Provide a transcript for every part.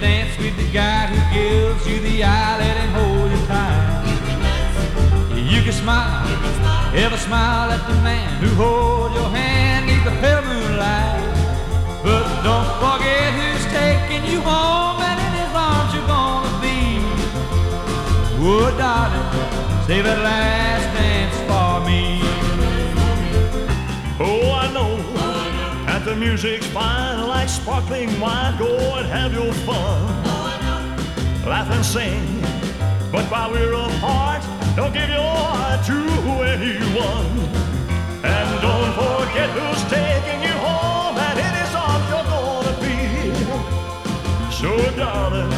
Dance with the guy who gives you the eyelid and hold you tight? You can smile, ever smile at the man who hold your hand neath the pale moonlight. But don't forget who's taking you home and in his arms you're gonna be. Oh, darling, save that last the music's fine like sparkling wine. Go and have your fun. Laugh and sing. But while we're apart, don't give your heart to anyone. And don't forget who's taking you home and in his arms you're gonna be. So, darling,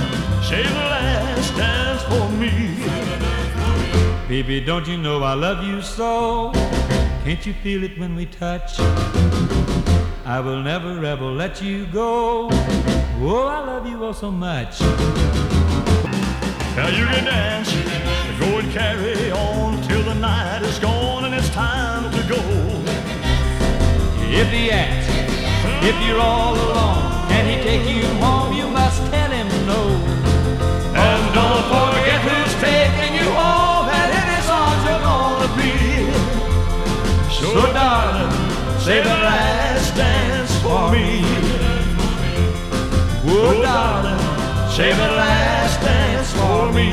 say the last dance for me. Baby, don't you know I love you so? Can't you feel it when we touch? I will never ever let you go. Oh, I love you oh so much. Now you can dance, go and carry on till the night is gone and it's time to go. If he asks, if you're all alone, can he take you home? You must tell him no. And don't forget who's taking you home and in his arms you're gonna be. So darling, say the last me. Oh darling, say the last dance for me.